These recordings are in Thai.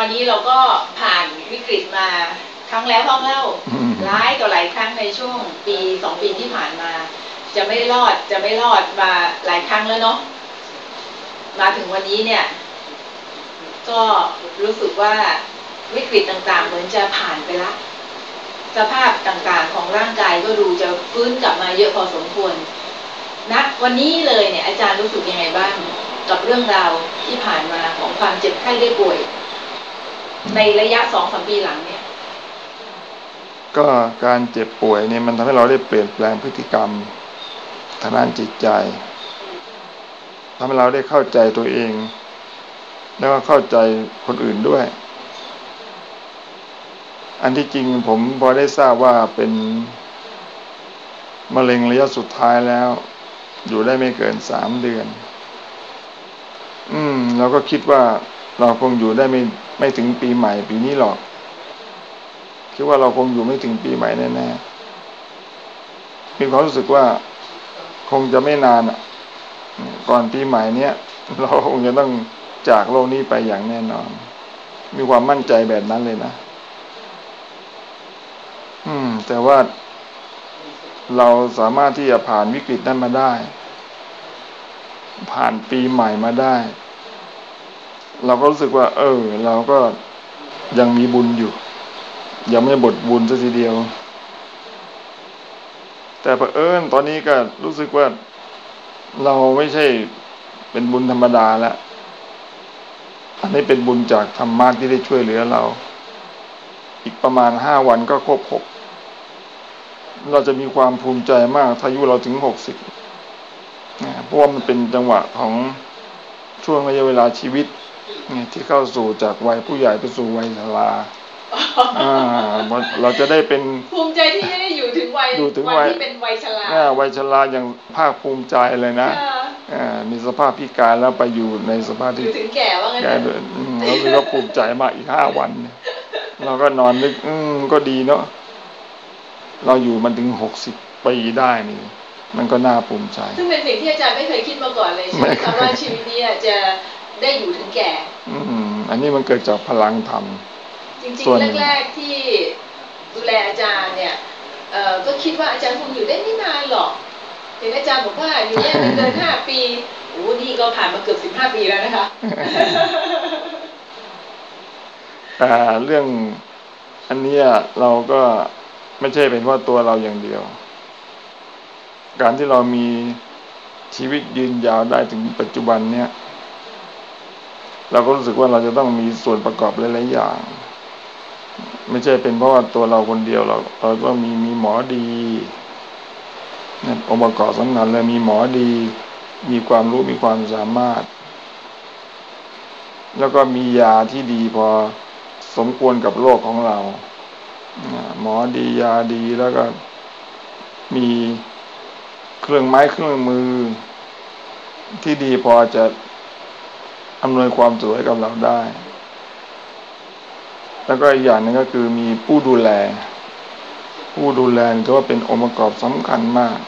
อนนี้เราก็ผ่านวิกฤตมาครั้งแล้วพ้องเล่าร้ายต่อหลายครั้งในช่วงปีสองปีที่ผ่านมา จะไม่รอดจะไม่รอดมาหลายครั้งแล้วเนาะมาถึงวันนี้เนี่ย ก็รู้สึกว่าวิกฤตต่างๆ เหมือนจะผ่านไปละ สภาพต่างๆของร่างกายก็ดูจะฟื้นกลับมาเยอะพอสมควรณนะวันนี้เลยเนี่ยอาจารย์รู้สึกยังไงบ้าง กับเรื่องราวที่ผ่านมาของความเจ็บไข้ได้ป่วย ในระยะสองสามปีหลังเนี่ย ก็การเจ็บป่วยเนี่ยมันทำให้เราได้เปลี่ยนแปลงพฤติกรรมทางด้านจิตใจทำให้เราได้เข้าใจตัวเอง แล้วก็เข้าใจคนอื่นด้วย อันที่จริงผมพอได้ทราบว่าเป็นมะเร็งระยะสุดท้ายแล้ว อยู่ได้ไม่เกินสามเดือน อืม เราก็คิดว่า เราคงอยู่ได้ไม่ไม่ถึงปีใหม่ปีนี้หรอก คิดว่าเราคงอยู่ไม่ถึงปีใหม่แน่ๆมีความรู้สึกว่าคงจะไม่นานอะ ก่อนปีใหม่เนี้ยเราคงจะต้องจากโลกนี้ไปอย่างแน่นอน มีความมั่นใจแบบนั้นเลยนะอืม แต่ว่าเราสามารถที่จะผ่านวิกฤตนั้นมาได้ ผ่านปีใหม่มาได้ เราก็รู้สึกว่า เออ เราก็ยังมีบุญอยู่ ยังไม่บดบุญซะทีเดียว แต่เผอิญตอนนี้ก็รู้สึกว่า เราไม่ใช่เป็นบุญธรรมดาแล้วอันนี้เป็นบุญจากธรรมะที่ได้ช่วยเหลือเรา อีกประมาณห้าวันก็ครบหกเราจะมีความภูมิใจมากถ้าอายุเราถึงหกสิบเพราะว่ามันเป็นจังหวะของช่วงระยะเวลาชีวิต ที่เข้าสู่จากวัยผู้ใหญ่ไปสู่วัยชราเราจะได้เป็นภูมิใจที่จะได้อยู่ถึงวัยอยู่ถึงวัยที่เป็นวัยชราวัยชราอย่างภาคภูมิใจเลยนะมีสภาพพิการแล้วไปอยู่ในสภาพที่ถึงแก่ว่างั้นแก่ด้วยเราคือว่าภูมิใจมากอีกห้าวันเราก็นอนนึก อืมก็ดีเนาะเราอยู่มันถึงหกสิบปีได้นี่มันก็น่าภูมิใจ ซึ่งเป็นสิ่งที่อาจารย์ไม่เคยคิดมาก่อนเลยใช่ไหมคะว่าชีวิตนี้จะได้อยู่ถึงแก่อืมอั นนี้มันเกิดจากพลังธรรมจริงๆแรกๆที่ดูแลอาจารย์เนี่ยเอ่อก็คิดว่าอาจารย์คงอยู่ได้ไม่นานหรอกเห็นอาจารย์บอกว่าอยู่ได้ไม่เกินห้าปีโอ้นี่ก็ผ่านมาเกือบสิบห้าปีแล้วนะคะแต่เรื่องอันนี้เราก็ไม่ใช่เป็นว่าตัวเราอย่างเดียว การที่เรามีชีวิตยืนยาวได้ถึงปัจจุบันเนี้ย เราก็รู้สึกว่าเราจะต้องมีส่วนประกอบหลายๆอย่าง ไม่ใช่เป็นเพราะว่าตัวเราคนเดียวเราเราก็มีมีหมอดีองค์ประกอบสำคัญเลยมีหมอดี มีความรู้มีความสามารถ แล้วก็มียาที่ดีพอสมควรกับโรคของเราหมอดียาดีแล้วก็มีเครื่องไม้เครื่องมือ ที่ดีพอจะ อำนวยความสวยกับเราได้ แล้วก็อีกอย่างนึงก็คือมีผู้ดูแล ผู้ดูแลถือว่าเป็นองค์ประกอบสำคัญมาก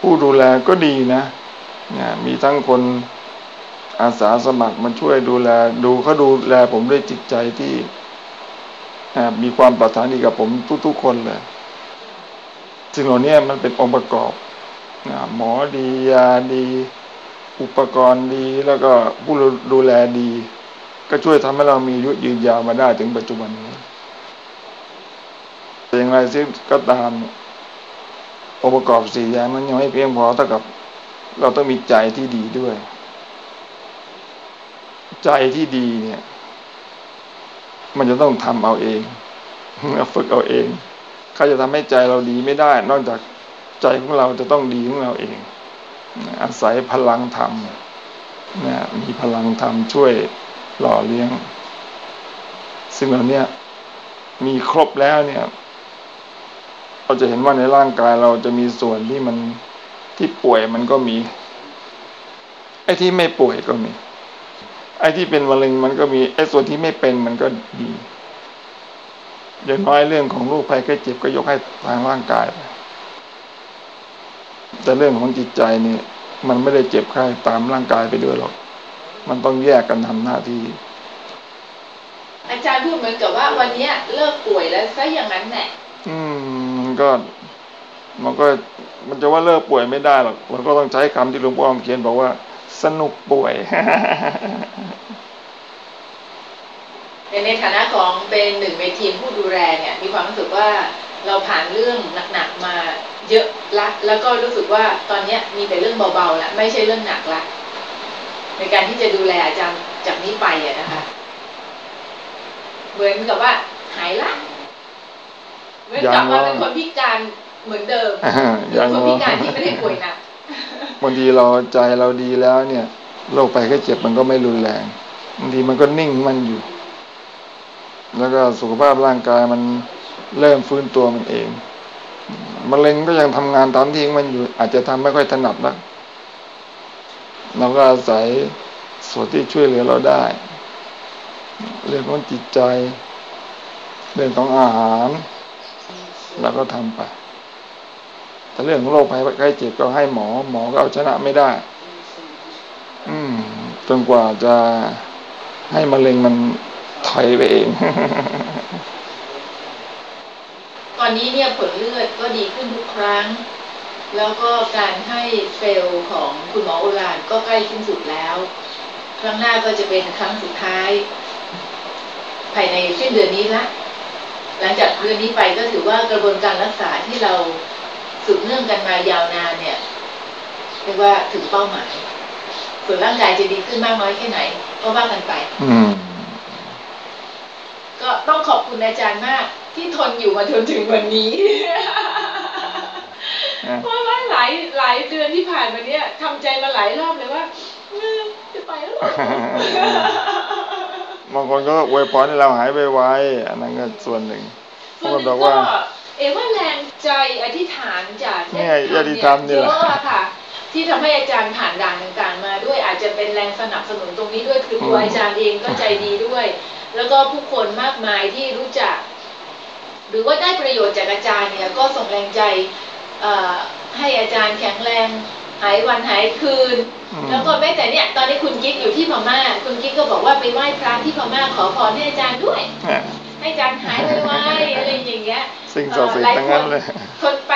ผู้ดูแลก็ดีนะเนี่ยมีทั้งคนอาสาสมัครมาช่วยดูแล ดูเขาดูแลผมด้วยจิตใจที่มีความปรารถนาดีกับผมทุกๆคนเลยสิ่งเหล่านี้มันเป็นองค์ประกอบหมอดียาดี อุปกรณ์ดีแล้วก็ผู้ดูแลดี ก็ช่วยทำให้เรามีอายุยืนยาวมาได้ถึงปัจจุบันนี้แต่อย่างไรซิก็ตามองค์ประกอบสี่อย่างนั้นยังไม่เพียงพอเท่ากับ เราต้องมีใจที่ดีด้วย ใจที่ดีเนี่ย มันจะต้องทำเอาเองฝึกเอาเองใครจะทำให้ใจเราดีไม่ได้ นอกจากใจของเราจะต้องดีของเราเอง อาศัยพลังธรรมนะมีพลังธรรมช่วยหล่อเลี้ยง ซึ่งเหล่านี้มีครบแล้วเนี่ย เราจะเห็นว่าในร่างกายเราจะมีส่วนที่มันที่ป่วยมันก็มี ไอ้ที่ไม่ป่วยก็มี ไอ้ที่เป็นมะเร็งมันก็มี ไอ้ส่วนที่ไม่เป็นมันก็ดีอย่างน้อยเรื่องของโรคภัยแค่เจ็บก็ยกให้ทางร่างกายไป แต่เรื่องของจิตใจนี่มันไม่ได้เจ็บไข้ตามร่างกายไปด้วยหรอก มันต้องแยกกันทำหน้าที่ อาจารย์พูดเหมือนกับว่าวันเนี้ยเลิกป่วยแล้วซะอย่างนั้นแหละอืมมันก็ มันก็มันจะว่าเลิกป่วยไม่ได้หรอกมันก็ต้องใช้คำที่หลวงพ่อเขียนบอกว่า สนุกป่วยแต่ในฐานะของเป็นหนึ่งในทีมผู้ดูแลเนี่ย มีความรู้สึกว่าเราผ่านเรื่องหนักๆมา เยอะละแล้วก็รู้สึกว่าตอนเนี้ยมีแต่เรื่องเบาๆละไม่ใช่เรื่องหนักละในการที่จะดูแลอาจารย์จากนี้ไปอะนะคะ เหมือนกับว่าหายละเหมือนกลับมาเป็นคนพิการเหมือนเดิมหรือคนพิการที่ไม่ได้ป่วยหนักบางทีเราใจเราดีแล้วเนี่ยโรคไปก็เจ็บมันก็ไม่รุนแรงบางทีมันก็นิ่งมันอยู่ แล้วก็สุขภาพร่างกายมันเริ่มฟื้นตัวมันเอง มะเร็งก็ยังทำงานตามที่มันอยู่ อาจจะทำไม่ค่อยถนัดนักเราก็อาศัยส่วนที่ช่วยเหลือเราได้ เรื่องของจิตใจ เรื่องของอาหารเราก็ทำไปแต่เรื่องของโรคภัยไข้เจ็บก็ให้หมอ หมอก็เอาชนะไม่ได้ อืมจนกว่าจะให้มะเร็งมันถอยไปเอง อนนี้เนี่ยผลเลือดก็ดีขึ้นทุกครั้ง แล้วก็การให้เฟลล์ของคุณหมอโอรานก็ใกล้สิ้นสุดแล้ว ครั้งหน้าก็จะเป็นครั้งสุดท้าย ภายในสิ้นเดือนนี้ละ หลังจากเดือนนี้ไปก็ถือว่ากระบวนการรักษาที่เราสืบเนื่องกันมายาวนานเนี่ยเรียกว่าถึงเป้าหมาย ส่วนร่างกายจะดีขึ้นมากน้อยแค่ไหน ก็ว่ากันไปอืมก็ต้องขอบคุณอาจารย์มาก ที่ทนอยู่มาจนถึงวันนี้เพราะว่าหลายหลายเดือนที่ผ่านมาเนี่ยทำใจมาหลายรอบเลยว่าเออจะไปแล้วเหรอบางคนก็อวยพรให้เราหายไวๆอันนั้นก็ส่วนหนึ่งบางส่ควนนหบนึ่องกก็ว่า เอว่าแรงใจอธิษฐานจากเนี่ยญาติธรรมเนี่ยเยอะอะค่ะที่ทำให้อาจารย์ผ่านด่านต่างๆ มาด้วยอาจจะเป็นแรงสนับสนุนตรงนี้ด้วยคือตัวอาจารย์เองก็ใจดีด้วย แล้วก็ผู้คนมากมายที่รู้จัก หรือว่าได้ประโยชน์จากอาจารย์เนี่ยก็ส่งแรงใจเอ่อให้อาจารย์แข็งแรงหายวันหายคืนอืมแล้วก็แม้แต่เนี่ยตอนนี้คุณกิ๊กอยู่ที่พม่า คุณกิ๊กก็บอกว่าไปไหว้พระที่พม่าขอพรให้อาจารย์ด้วยเนี่ยให้อาจารย์หายไวๆอะไรอย่างเงี้ยสิ่งศักดิ์สิทธิ์ทั้งนั้นเลยคนไป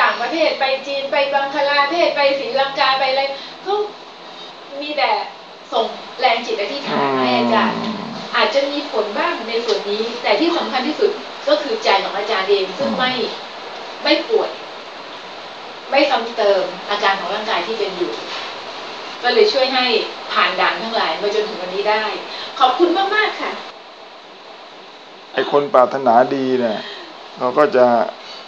ต่างประเทศไปจีนไปบังคลาเทศไปศรีลังกาไปอะไรก็มีแต่ส่งแรงจิตอธิษฐานมาให้อาจารย์ อาจจะมีผลบ้างในส่วนนี้ แต่ที่สำคัญที่สุดก็คือใจของอาจารย์เองซึ่งไม่ไม่ป่วย ไม่ซ้ำเติมอาการของร่างกายที่เป็นอยู่ ก็เลยช่วยให้ผ่านด่านทั้งหลายมาจนถึงวันนี้ได้ ขอบคุณมาก ๆ ค่ะ ไอคนปรารถนาดีเนี่ยเขาก็จะ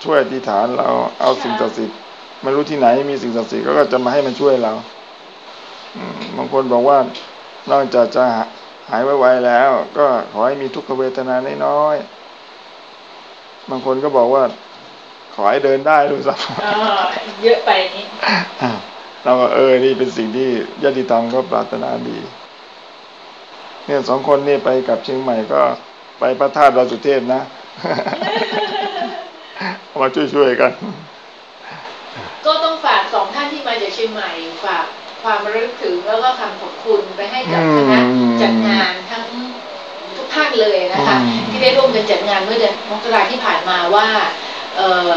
ช่วยอธิษฐานเราเอาสิ่งศักดิ์สิทธิ์ไม่รู้ที่ไหนมีสิ่งศักดิ์สิทธิ์เขาก็จะมาให้มันช่วยเราอืบางคนบอกว่านอกจากจะ หายไวๆแล้ว ก็ขอให้มีทุกขเวทนาน้อยๆบางคนก็บอกว่า ขอให้เดินได้ด้วยซ้เออเยอะไปนี้ำเราก็เออนี่เป็นสิ่งที่ญาติธรรมก็ปรารถนาดี เนี่ยสองคนนี่ไปกับเชียงใหม่ก็ไปพระธาตุดอยสุเทพนะเอามาช่วยๆกัน ก็ต้องฝากสองท่านที่มาจากเชียงใหม่ฝาก ความระลึกถึงแล้วก็คำขอบคุณไปให้กับคณะอืมจัดงานทั้งทุกท่านเลยนะคะอืมที่ได้ร่วมกันจัดงานเมื่อเดือนมกราที่ผ่านมาว่าเอ่อ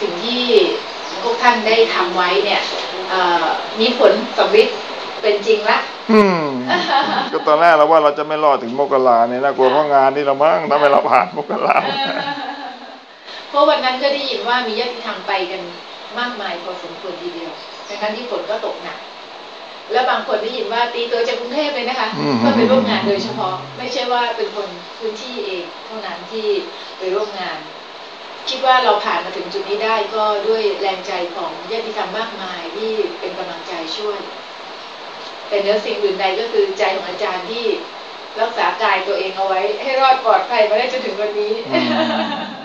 สิ่งที่พวกท่านได้ทำไว้เนี่ยเอ่อมีผลสำลิดเป็นจริงละอืมก็ตอนแรกเราว่าเราจะไม่รอดถึงมกราเนี่ยนะกลัวเพราะงานนี่เรามั้งทำให้เราผ่านมกราเพราะวันนั้นก็ได้ยินว่ามีญาติธรรมไปกันมากมายพอสมควรทีเดียวในครั้งที่ฝนก็ตกหนัก แล้วบางคนได้ยินว่าตีตัวจากกรุงเทพเลยนะคะอืมเพื่อไปร่วมงานโดยเฉพาะ ไม่ใช่ว่าเป็นคนพื้นที่เองเท่านั้นที่ไปร่วมงาน คิดว่าเราผ่านมาถึงจุดนี้ได้ก็ด้วยแรงใจของญาติธรรมมากมายที่เป็นกำลังใจช่วยแต่เนื้อสิ่งอื่นใดก็คือใจของอาจารย์ที่รักษากายตัวเองเอาไว้ ให้รอดปลอดภัยมาได้จนถึงวันนี้อืม